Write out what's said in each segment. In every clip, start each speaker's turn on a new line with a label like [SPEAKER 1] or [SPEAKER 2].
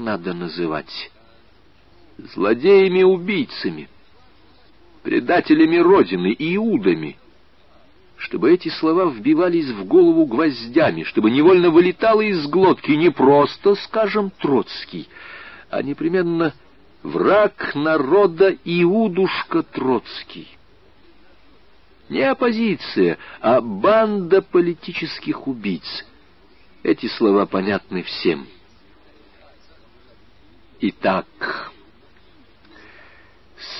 [SPEAKER 1] надо называть. Злодеями-убийцами, предателями Родины, иудами. Чтобы эти слова вбивались в голову гвоздями, чтобы невольно вылетало из глотки не просто, скажем, Троцкий, а непременно враг народа Иудушка Троцкий. Не оппозиция, а банда политических убийц. Эти слова понятны всем. Итак,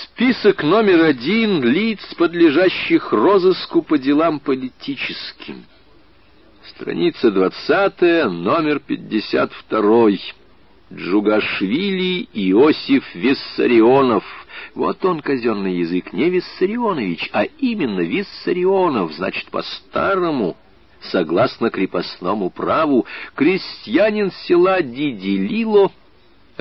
[SPEAKER 1] список номер один лиц, подлежащих розыску по делам политическим. Страница двадцатая, номер пятьдесят второй. Джугашвили Иосиф Виссарионов. Вот он, казенный язык, не Виссарионович, а именно Виссарионов, значит, по-старому, согласно крепостному праву, крестьянин села Дидилило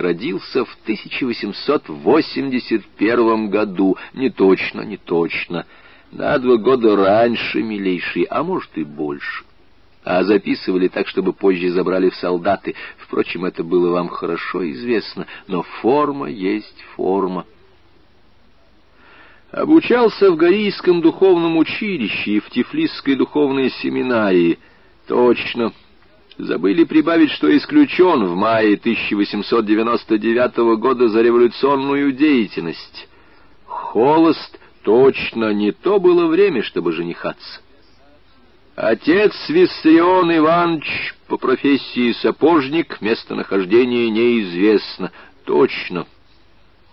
[SPEAKER 1] родился в 1881 году. Не точно, не точно. На два года раньше, милейший, а может и больше а записывали так, чтобы позже забрали в солдаты. Впрочем, это было вам хорошо известно, но форма есть форма. Обучался в Горийском духовном училище и в Тифлисской духовной семинарии. Точно. Забыли прибавить, что исключен в мае 1899 года за революционную деятельность. Холост точно не то было время, чтобы женихаться. Отец Виссарион Иванович по профессии сапожник, местонахождение неизвестно. Точно,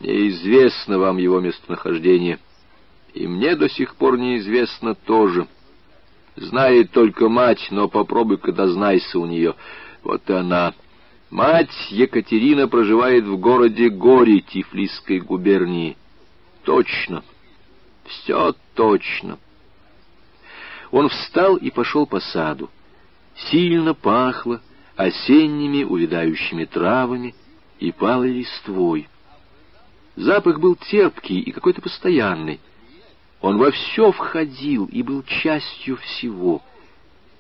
[SPEAKER 1] неизвестно вам его местонахождение. И мне до сих пор неизвестно тоже. Знает только мать, но попробуй-ка дознайся у нее. Вот и она. Мать Екатерина проживает в городе Гори Тифлисской губернии. Точно. Все точно. Он встал и пошел по саду. Сильно пахло осенними увядающими травами и палой листвой. Запах был терпкий и какой-то постоянный. Он во все входил и был частью всего.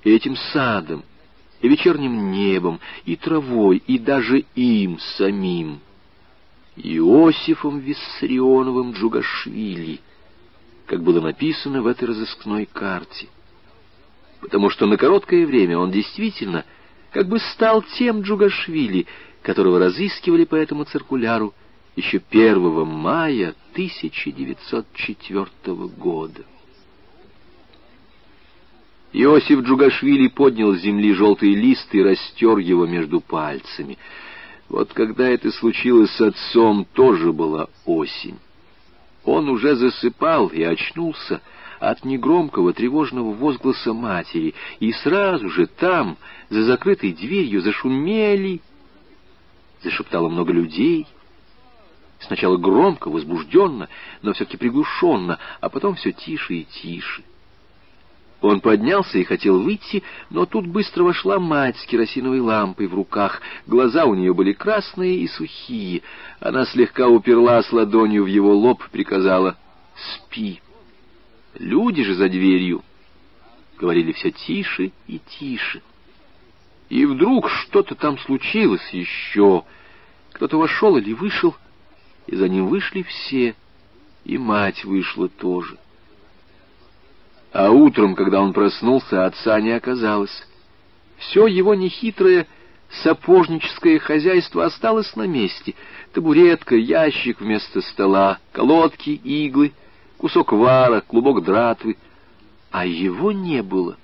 [SPEAKER 1] И этим садом, и вечерним небом, и травой, и даже им самим. Иосифом Виссарионовым Джугашвили, как было написано в этой разыскной карте потому что на короткое время он действительно как бы стал тем Джугашвили, которого разыскивали по этому циркуляру еще 1 мая 1904 года. Иосиф Джугашвили поднял с земли желтый лист и растер его между пальцами. Вот когда это случилось с отцом, тоже была осень. Он уже засыпал и очнулся, от негромкого тревожного возгласа матери, и сразу же там, за закрытой дверью, зашумели, зашептало много людей. Сначала громко, возбужденно, но все-таки приглушенно, а потом все тише и тише. Он поднялся и хотел выйти, но тут быстро вошла мать с керосиновой лампой в руках. Глаза у нее были красные и сухие. Она слегка уперлась ладонью в его лоб, приказала «Спи». Люди же за дверью говорили все тише и тише. И вдруг что-то там случилось еще. Кто-то вошел или вышел, и за ним вышли все, и мать вышла тоже. А утром, когда он проснулся, отца не оказалось. Все его нехитрое сапожническое хозяйство осталось на месте. Табуретка, ящик вместо стола, колодки, иглы — кусок вара, клубок дратвы, а его не было.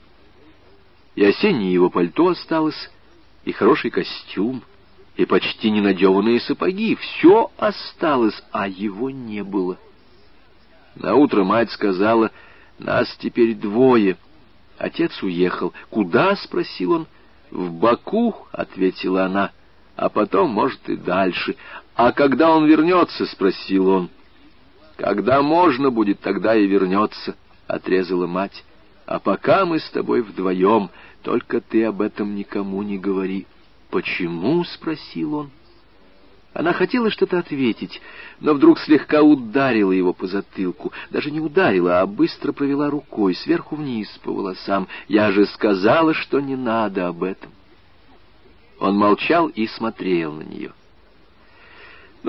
[SPEAKER 1] И осеннее его пальто осталось, и хороший костюм, и почти ненадеванные сапоги. Все осталось, а его не было. На утро мать сказала, нас теперь двое. Отец уехал. Куда? — спросил он. В Баку, — ответила она, — а потом, может, и дальше. А когда он вернется? — спросил он. — когда можно будет, тогда и вернется, — отрезала мать. А пока мы с тобой вдвоем, только ты об этом никому не говори. Почему? — спросил он. Она хотела что-то ответить, но вдруг слегка ударила его по затылку. Даже не ударила, а быстро провела рукой сверху вниз по волосам. Я же сказала, что не надо об этом. Он молчал и смотрел на нее.